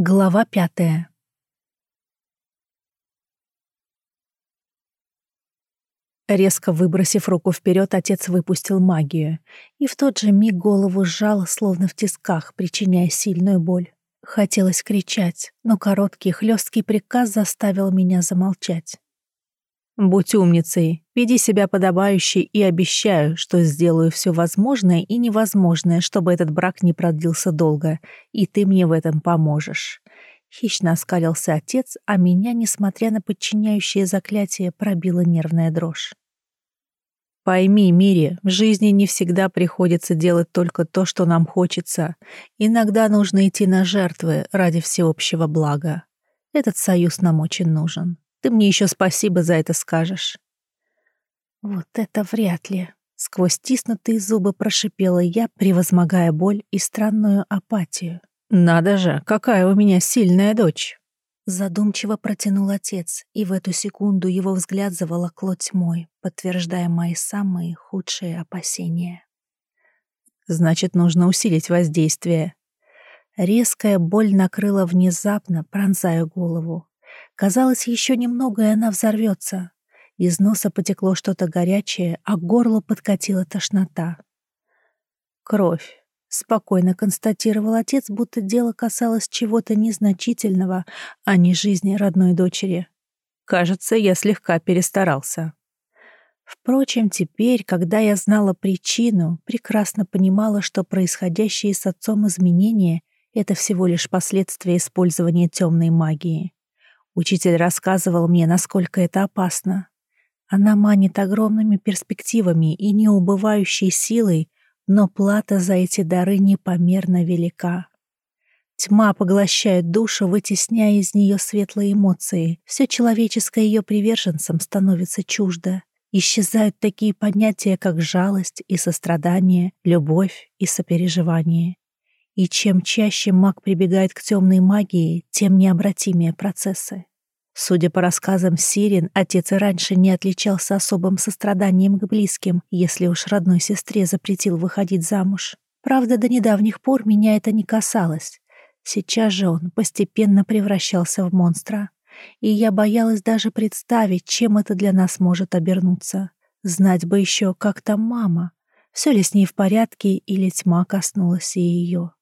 Глава пятая. Резко выбросив руку вперед, отец выпустил магию, и в тот же миг голову сжал, словно в тисках, причиняя сильную боль. Хотелось кричать, но короткий хлесткий приказ заставил меня замолчать. «Будь умницей, веди себя подобающе и обещаю, что сделаю все возможное и невозможное, чтобы этот брак не продлился долго, и ты мне в этом поможешь». Хищно оскалился отец, а меня, несмотря на подчиняющее заклятие, пробила нервная дрожь. Пойми, Мири, в жизни не всегда приходится делать только то, что нам хочется. Иногда нужно идти на жертвы ради всеобщего блага. Этот союз нам очень нужен. Ты мне еще спасибо за это скажешь». «Вот это вряд ли», — сквозь стиснутые зубы прошипела я, превозмогая боль и странную апатию. «Надо же, какая у меня сильная дочь!» Задумчиво протянул отец, и в эту секунду его взгляд заволокло тьмой, подтверждая мои самые худшие опасения. «Значит, нужно усилить воздействие». Резкая боль накрыла внезапно, пронзая голову. Казалось, еще немного, и она взорвется. Из носа потекло что-то горячее, а к горлу подкатила тошнота. «Кровь», — спокойно констатировал отец, будто дело касалось чего-то незначительного, а не жизни родной дочери. «Кажется, я слегка перестарался». Впрочем, теперь, когда я знала причину, прекрасно понимала, что происходящие с отцом изменения — это всего лишь последствия использования темной магии. Учитель рассказывал мне, насколько это опасно. Она манит огромными перспективами и неубывающей силой, но плата за эти дары непомерно велика. Тьма поглощает душу, вытесняя из нее светлые эмоции. Все человеческое ее приверженцам становится чуждо. Исчезают такие понятия, как жалость и сострадание, любовь и сопереживание. И чем чаще маг прибегает к темной магии, тем необратимее процессы. Судя по рассказам Сирин, отец и раньше не отличался особым состраданием к близким, если уж родной сестре запретил выходить замуж. Правда, до недавних пор меня это не касалось. Сейчас же он постепенно превращался в монстра. И я боялась даже представить, чем это для нас может обернуться. Знать бы еще, как там мама. Все ли с ней в порядке, или тьма коснулась и ее.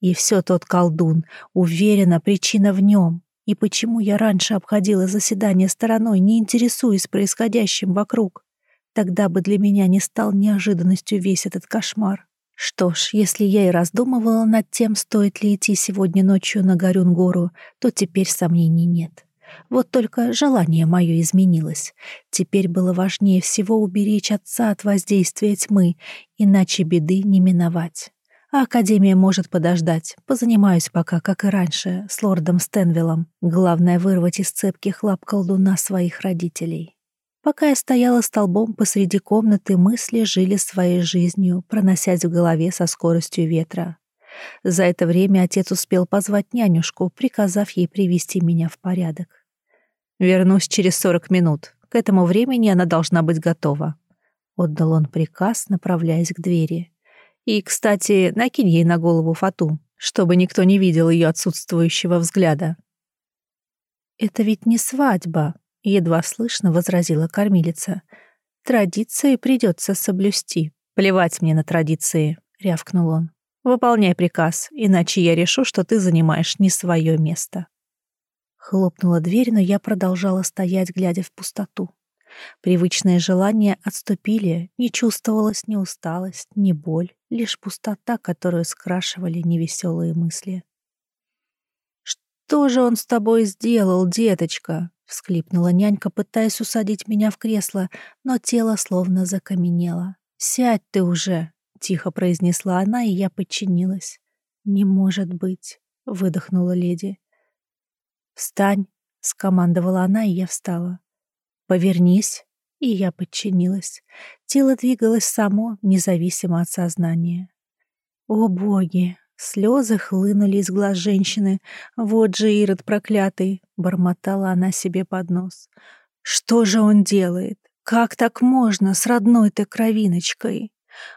И все тот колдун, уверена, причина в нем. И почему я раньше обходила заседание стороной, не интересуясь происходящим вокруг? Тогда бы для меня не стал неожиданностью весь этот кошмар. Что ж, если я и раздумывала над тем, стоит ли идти сегодня ночью на Горюн-гору, то теперь сомнений нет. Вот только желание мое изменилось. Теперь было важнее всего уберечь отца от воздействия тьмы, иначе беды не миновать. А Академия может подождать. Позанимаюсь пока, как и раньше, с лордом Стенвиллом. Главное — вырвать из цепких лап колдуна своих родителей. Пока я стояла столбом посреди комнаты, мысли жили своей жизнью, проносясь в голове со скоростью ветра. За это время отец успел позвать нянюшку, приказав ей привести меня в порядок. «Вернусь через сорок минут. К этому времени она должна быть готова», — отдал он приказ, направляясь к двери. И, кстати, накинь ей на голову фату, чтобы никто не видел ее отсутствующего взгляда. «Это ведь не свадьба», — едва слышно возразила кормилица. «Традиции придется соблюсти». «Плевать мне на традиции», — рявкнул он. «Выполняй приказ, иначе я решу, что ты занимаешь не свое место». Хлопнула дверь, но я продолжала стоять, глядя в пустоту. Привычные желания отступили, не чувствовалась ни усталость, ни боль, лишь пустота, которую скрашивали невеселые мысли. «Что же он с тобой сделал, деточка?» — всклипнула нянька, пытаясь усадить меня в кресло, но тело словно закаменело. «Сядь ты уже!» — тихо произнесла она, и я подчинилась. «Не может быть!» — выдохнула леди. «Встань!» — скомандовала она, и я встала. «Повернись!» И я подчинилась. Тело двигалось само, независимо от сознания. О боги! Слезы хлынули из глаз женщины. Вот же Ирод проклятый! Бормотала она себе под нос. Что же он делает? Как так можно с родной-то кровиночкой?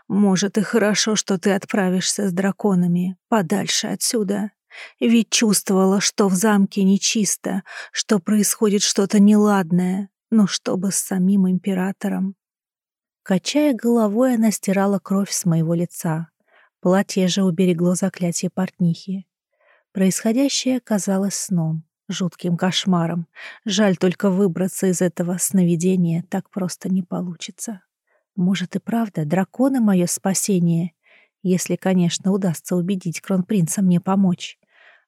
Может, и хорошо, что ты отправишься с драконами подальше отсюда. Ведь чувствовала, что в замке нечисто, что происходит что-то неладное, но чтобы с самим императором. Качая головой, она стирала кровь с моего лица. Платье же уберегло заклятие портнихи. Происходящее казалось сном, жутким кошмаром. Жаль только выбраться из этого сновидения так просто не получится. Может и правда, драконы — мое спасение, если, конечно, удастся убедить кронпринца мне помочь.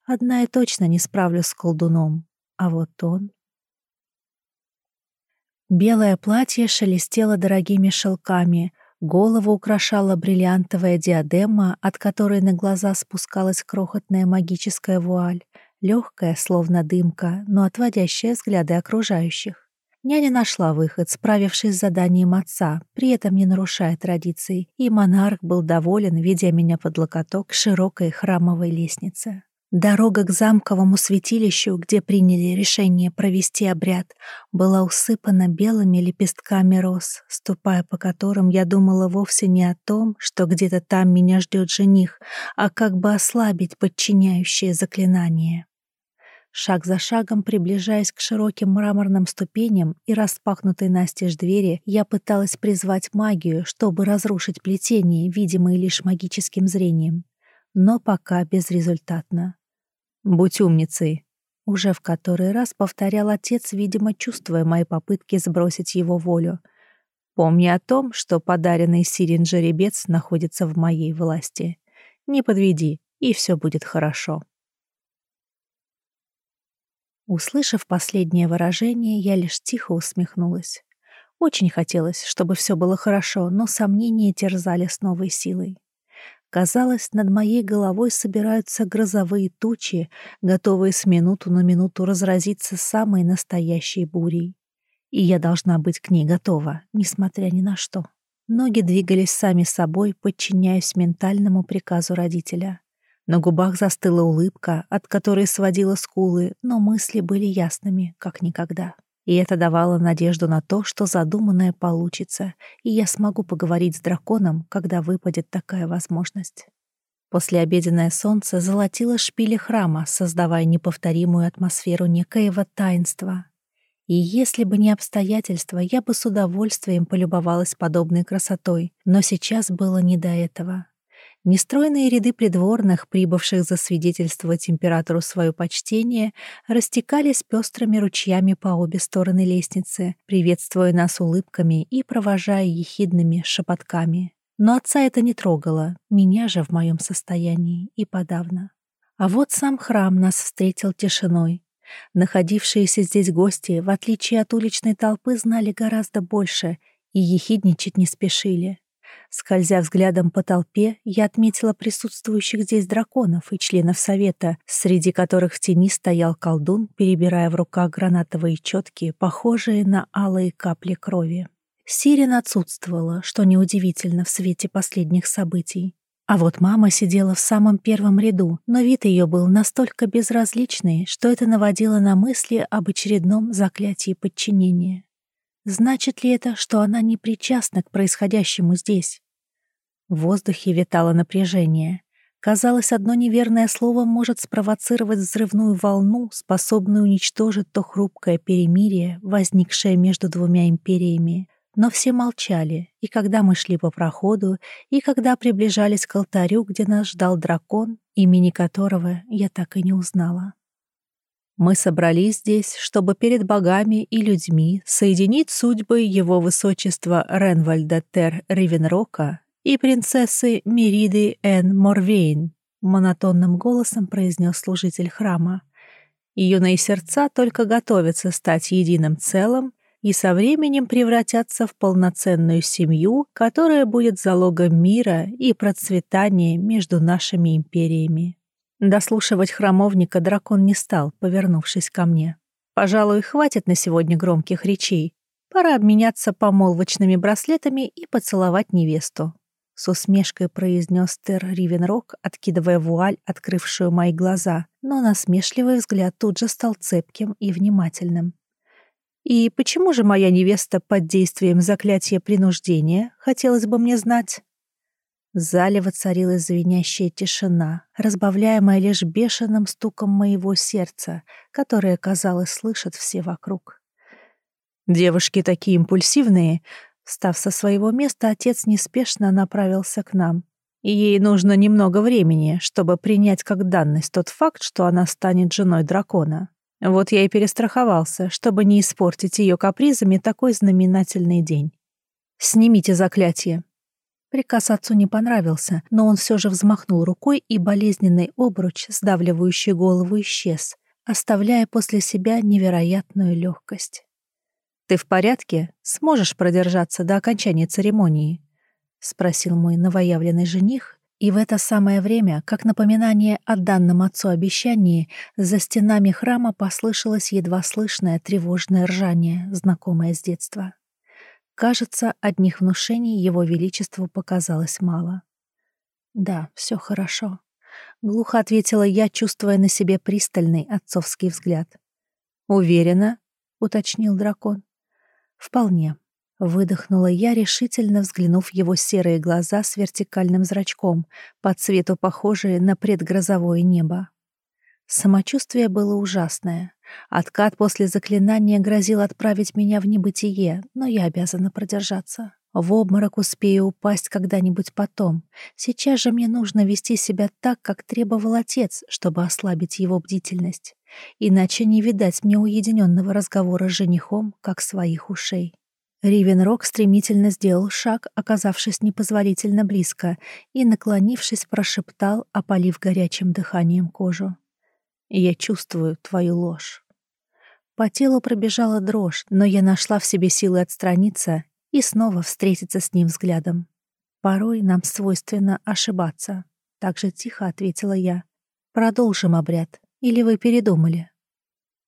Одна и точно не справлюсь с колдуном. А вот он... Белое платье шелестело дорогими шелками, голову украшала бриллиантовая диадема, от которой на глаза спускалась крохотная магическая вуаль, легкая, словно дымка, но отводящая взгляды окружающих. Няня нашла выход, справившись с заданием отца, при этом не нарушая традиций, и монарх был доволен, ведя меня под локоток к широкой храмовой лестнице. Дорога к замковому святилищу, где приняли решение провести обряд, была усыпана белыми лепестками роз, ступая по которым я думала вовсе не о том, что где-то там меня ждет жених, а как бы ослабить подчиняющее заклинание. Шаг за шагом, приближаясь к широким мраморным ступеням и распахнутой настежь двери, я пыталась призвать магию, чтобы разрушить плетение, видимое лишь магическим зрением. Но пока безрезультатно. «Будь умницей», — уже в который раз повторял отец, видимо, чувствуя мои попытки сбросить его волю. «Помни о том, что подаренный Сирин жеребец находится в моей власти. Не подведи, и все будет хорошо». Услышав последнее выражение, я лишь тихо усмехнулась. Очень хотелось, чтобы все было хорошо, но сомнения терзали с новой силой. Казалось, над моей головой собираются грозовые тучи, готовые с минуту на минуту разразиться самой настоящей бурей. И я должна быть к ней готова, несмотря ни на что. Ноги двигались сами собой, подчиняясь ментальному приказу родителя. На губах застыла улыбка, от которой сводила скулы, но мысли были ясными, как никогда. И это давало надежду на то, что задуманное получится, и я смогу поговорить с драконом, когда выпадет такая возможность. Послеобеденное солнце золотило шпили храма, создавая неповторимую атмосферу некоего таинства. И если бы не обстоятельства, я бы с удовольствием полюбовалась подобной красотой, но сейчас было не до этого. Нестройные ряды придворных, прибывших засвидетельствовать императору свое почтение, растекались пестрыми ручьями по обе стороны лестницы, приветствуя нас улыбками и провожая ехидными шепотками. Но отца это не трогало, меня же в моем состоянии и подавно. А вот сам храм нас встретил тишиной. Находившиеся здесь гости, в отличие от уличной толпы, знали гораздо больше и ехидничать не спешили. Скользя взглядом по толпе, я отметила присутствующих здесь драконов и членов совета, среди которых в тени стоял колдун, перебирая в руках гранатовые четки, похожие на алые капли крови. Сирин отсутствовала, что неудивительно в свете последних событий. А вот мама сидела в самом первом ряду, но вид ее был настолько безразличный, что это наводило на мысли об очередном заклятии подчинения. Значит ли это, что она не причастна к происходящему здесь? В воздухе витало напряжение. Казалось, одно неверное слово может спровоцировать взрывную волну, способную уничтожить то хрупкое перемирие, возникшее между двумя империями. Но все молчали, и когда мы шли по проходу, и когда приближались к алтарю, где нас ждал дракон, имени которого я так и не узнала. Мы собрались здесь, чтобы перед богами и людьми соединить судьбы его высочества Ренвальда Тер Ривенрока и принцессы Мириды Эн Морвейн, монотонным голосом произнес служитель храма. Юные сердца только готовятся стать единым целым и со временем превратятся в полноценную семью, которая будет залогом мира и процветания между нашими империями. Дослушивать храмовника дракон не стал, повернувшись ко мне. «Пожалуй, хватит на сегодня громких речей. Пора обменяться помолвочными браслетами и поцеловать невесту». С усмешкой произнес Тер Ривенрок, откидывая вуаль, открывшую мои глаза, но насмешливый взгляд тут же стал цепким и внимательным. «И почему же моя невеста под действием заклятия принуждения, хотелось бы мне знать?» В зале воцарилась звенящая тишина, разбавляемая лишь бешеным стуком моего сердца, которое, казалось, слышат все вокруг. «Девушки такие импульсивные!» Встав со своего места, отец неспешно направился к нам. И ей нужно немного времени, чтобы принять как данность тот факт, что она станет женой дракона. Вот я и перестраховался, чтобы не испортить ее капризами такой знаменательный день. «Снимите заклятие», Приказ отцу не понравился, но он все же взмахнул рукой, и болезненный обруч, сдавливающий голову, исчез, оставляя после себя невероятную легкость. «Ты в порядке? Сможешь продержаться до окончания церемонии?» — спросил мой новоявленный жених, и в это самое время, как напоминание о данном отцу обещании, за стенами храма послышалось едва слышное тревожное ржание, знакомое с детства. Кажется, одних внушений его величеству показалось мало. «Да, все хорошо», — глухо ответила я, чувствуя на себе пристальный отцовский взгляд. «Уверена?» — уточнил дракон. «Вполне», — выдохнула я, решительно взглянув в его серые глаза с вертикальным зрачком, по цвету похожие на предгрозовое небо. Самочувствие было ужасное. Откат после заклинания грозил отправить меня в небытие, но я обязана продержаться. В обморок успею упасть когда-нибудь потом. Сейчас же мне нужно вести себя так, как требовал отец, чтобы ослабить его бдительность. Иначе не видать мне уединенного разговора с женихом, как своих ушей. Ривенрок стремительно сделал шаг, оказавшись непозволительно близко, и, наклонившись, прошептал, опалив горячим дыханием кожу. Я чувствую твою ложь. По телу пробежала дрожь, но я нашла в себе силы отстраниться и снова встретиться с ним взглядом. Порой нам свойственно ошибаться. Так же тихо ответила я. Продолжим обряд. Или вы передумали?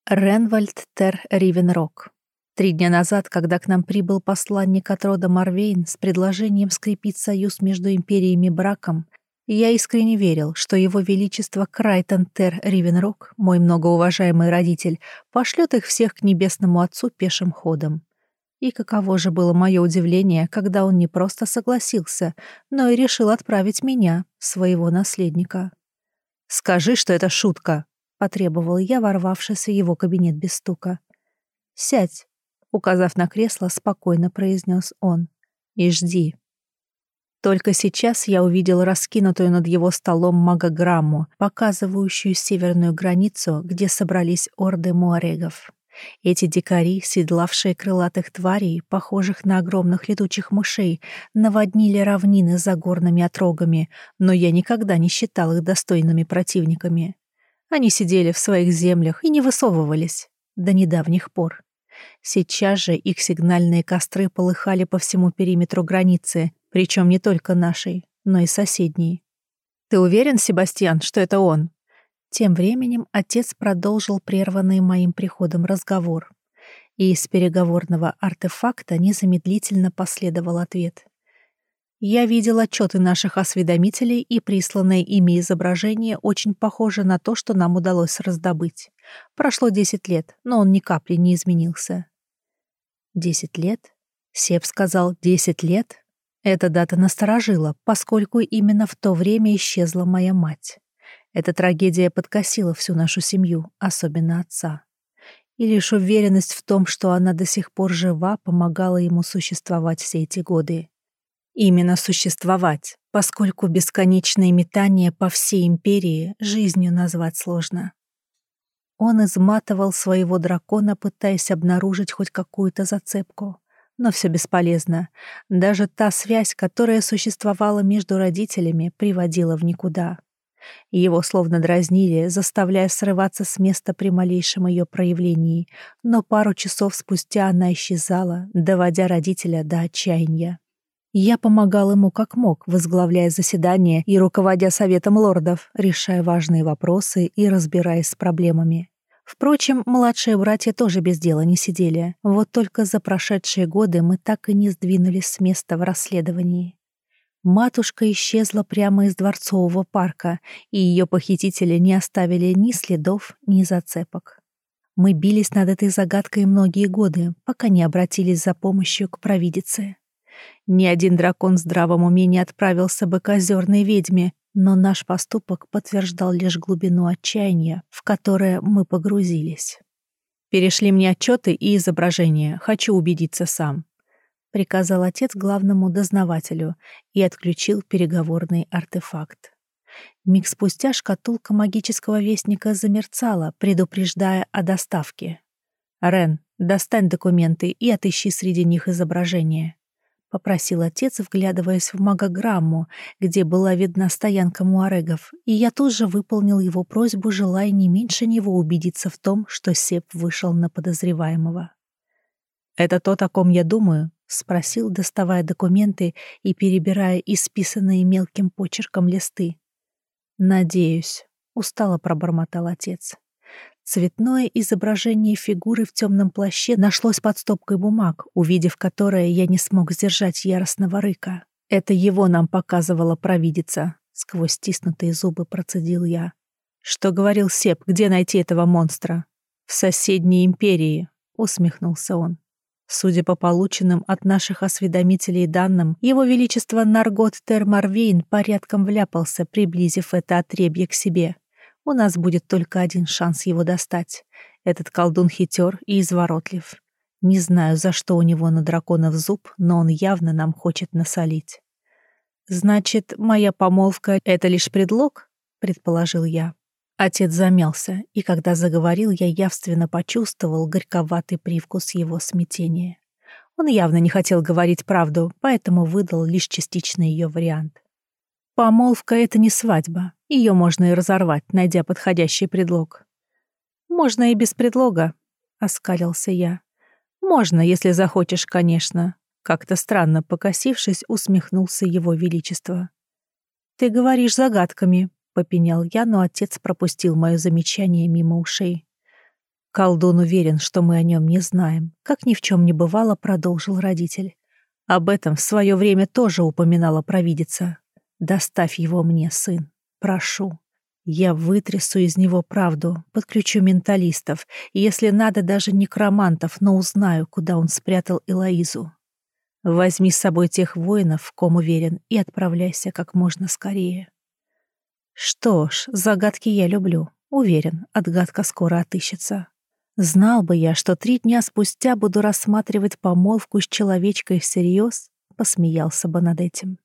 Ренвальд Тер Ривенрок. Три дня назад, когда к нам прибыл посланник от рода Марвейн с предложением скрепить союз между империями браком, я искренне верил, что его величество Крайтон Тер Ривенрок, мой многоуважаемый родитель, пошлет их всех к небесному отцу пешим ходом. И каково же было мое удивление, когда он не просто согласился, но и решил отправить меня, своего наследника. «Скажи, что это шутка», — потребовал я, ворвавшись в его кабинет без стука. «Сядь», — указав на кресло, спокойно произнес он. «И жди». Только сейчас я увидел раскинутую над его столом магограмму, показывающую северную границу, где собрались орды муарегов. Эти дикари, седлавшие крылатых тварей, похожих на огромных летучих мышей, наводнили равнины за горными отрогами, но я никогда не считал их достойными противниками. Они сидели в своих землях и не высовывались до недавних пор. Сейчас же их сигнальные костры полыхали по всему периметру границы, причем не только нашей, но и соседней. «Ты уверен, Себастьян, что это он?» Тем временем отец продолжил прерванный моим приходом разговор. И из переговорного артефакта незамедлительно последовал ответ. Я видел отчеты наших осведомителей, и присланное ими изображение очень похоже на то, что нам удалось раздобыть. Прошло десять лет, но он ни капли не изменился. Десять лет? Сеп сказал десять лет? Эта дата насторожила, поскольку именно в то время исчезла моя мать. Эта трагедия подкосила всю нашу семью, особенно отца. И лишь уверенность в том, что она до сих пор жива, помогала ему существовать все эти годы. Именно существовать, поскольку бесконечные метания по всей империи жизнью назвать сложно. Он изматывал своего дракона, пытаясь обнаружить хоть какую-то зацепку. Но все бесполезно. Даже та связь, которая существовала между родителями, приводила в никуда. Его словно дразнили, заставляя срываться с места при малейшем ее проявлении, но пару часов спустя она исчезала, доводя родителя до отчаяния. Я помогал ему как мог, возглавляя заседание и руководя советом лордов, решая важные вопросы и разбираясь с проблемами. Впрочем, младшие братья тоже без дела не сидели. Вот только за прошедшие годы мы так и не сдвинулись с места в расследовании. Матушка исчезла прямо из дворцового парка, и ее похитители не оставили ни следов, ни зацепок. Мы бились над этой загадкой многие годы, пока не обратились за помощью к провидице. Ни один дракон в здравом уме не отправился бы к озерной ведьме, но наш поступок подтверждал лишь глубину отчаяния, в которое мы погрузились. «Перешли мне отчеты и изображения, хочу убедиться сам», — приказал отец главному дознавателю и отключил переговорный артефакт. Миг спустя шкатулка магического вестника замерцала, предупреждая о доставке. «Рен, достань документы и отыщи среди них изображение», — попросил отец, вглядываясь в магограмму, где была видна стоянка муарегов, и я тут же выполнил его просьбу, желая не меньше него убедиться в том, что Сеп вышел на подозреваемого. «Это то, о ком я думаю?» — спросил, доставая документы и перебирая исписанные мелким почерком листы. «Надеюсь», — устало пробормотал отец. Цветное изображение фигуры в темном плаще нашлось под стопкой бумаг, увидев которое я не смог сдержать яростного рыка. Это его нам показывала провидица. Сквозь стиснутые зубы процедил я. «Что говорил Сеп, где найти этого монстра?» «В соседней империи», — усмехнулся он. Судя по полученным от наших осведомителей данным, его величество Наргот Термарвейн порядком вляпался, приблизив это отребье к себе. У нас будет только один шанс его достать. Этот колдун хитер и изворотлив. Не знаю, за что у него на драконов зуб, но он явно нам хочет насолить. «Значит, моя помолвка — это лишь предлог?» — предположил я. Отец замялся, и когда заговорил, я явственно почувствовал горьковатый привкус его смятения. Он явно не хотел говорить правду, поэтому выдал лишь частичный ее вариант. Помолвка — это не свадьба. Ее можно и разорвать, найдя подходящий предлог. «Можно и без предлога», — оскалился я. «Можно, если захочешь, конечно». Как-то странно покосившись, усмехнулся его величество. «Ты говоришь загадками», — попенял я, но отец пропустил мое замечание мимо ушей. Колдун уверен, что мы о нем не знаем. Как ни в чем не бывало, продолжил родитель. Об этом в свое время тоже упоминала провидица. Доставь его мне, сын. Прошу. Я вытрясу из него правду, подключу менталистов, и, если надо, даже некромантов, но узнаю, куда он спрятал Элоизу. Возьми с собой тех воинов, в ком уверен, и отправляйся как можно скорее. Что ж, загадки я люблю. Уверен, отгадка скоро отыщется. Знал бы я, что три дня спустя буду рассматривать помолвку с человечкой всерьез, посмеялся бы над этим.